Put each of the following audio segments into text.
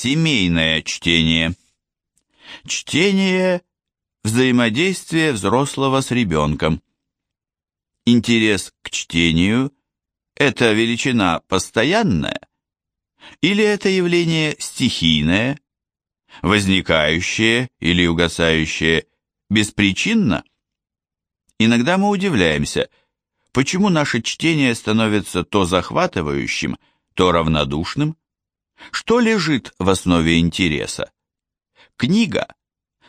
Семейное чтение. Чтение – взаимодействие взрослого с ребенком. Интерес к чтению – это величина постоянная? Или это явление стихийное, возникающее или угасающее беспричинно? Иногда мы удивляемся, почему наше чтение становится то захватывающим, то равнодушным, что лежит в основе интереса? Книга?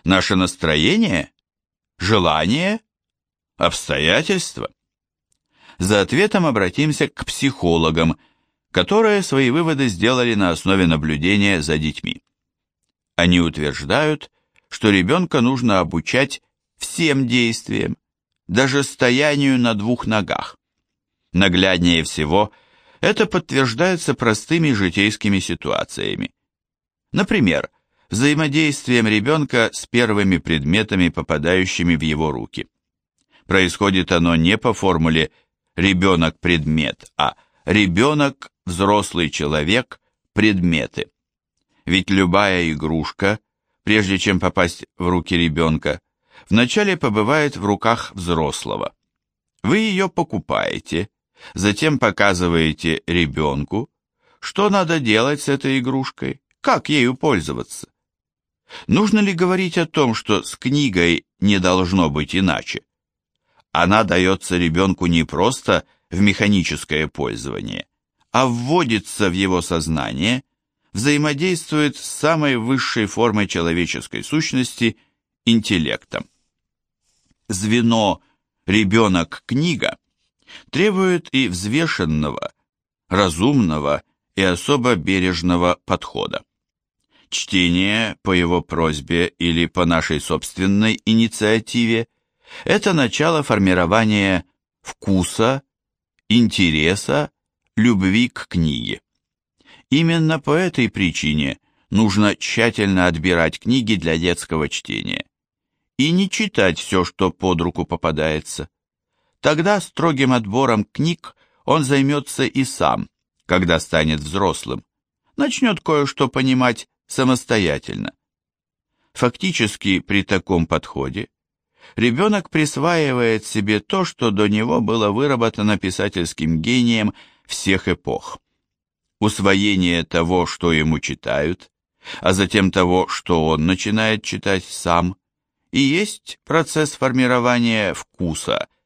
Наше настроение? Желание? Обстоятельства? За ответом обратимся к психологам, которые свои выводы сделали на основе наблюдения за детьми. Они утверждают, что ребенка нужно обучать всем действиям, даже стоянию на двух ногах. Нагляднее всего – это подтверждается простыми житейскими ситуациями. Например, взаимодействием ребенка с первыми предметами, попадающими в его руки. Происходит оно не по формуле «ребенок-предмет», а «ребенок-взрослый человек, предметы». Ведь любая игрушка, прежде чем попасть в руки ребенка, вначале побывает в руках взрослого. Вы ее покупаете, Затем показываете ребенку, что надо делать с этой игрушкой, как ею пользоваться. Нужно ли говорить о том, что с книгой не должно быть иначе? Она дается ребенку не просто в механическое пользование, а вводится в его сознание, взаимодействует с самой высшей формой человеческой сущности – интеллектом. Звено «ребенок-книга» требует и взвешенного, разумного и особо бережного подхода. Чтение по его просьбе или по нашей собственной инициативе – это начало формирования вкуса, интереса, любви к книге. Именно по этой причине нужно тщательно отбирать книги для детского чтения и не читать все, что под руку попадается. Тогда строгим отбором книг он займется и сам, когда станет взрослым, начнет кое-что понимать самостоятельно. Фактически при таком подходе ребенок присваивает себе то, что до него было выработано писательским гением всех эпох. Усвоение того, что ему читают, а затем того, что он начинает читать сам, и есть процесс формирования вкуса –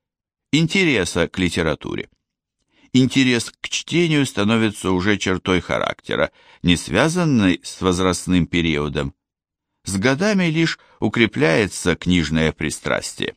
интереса к литературе. Интерес к чтению становится уже чертой характера, не связанной с возрастным периодом. С годами лишь укрепляется книжное пристрастие.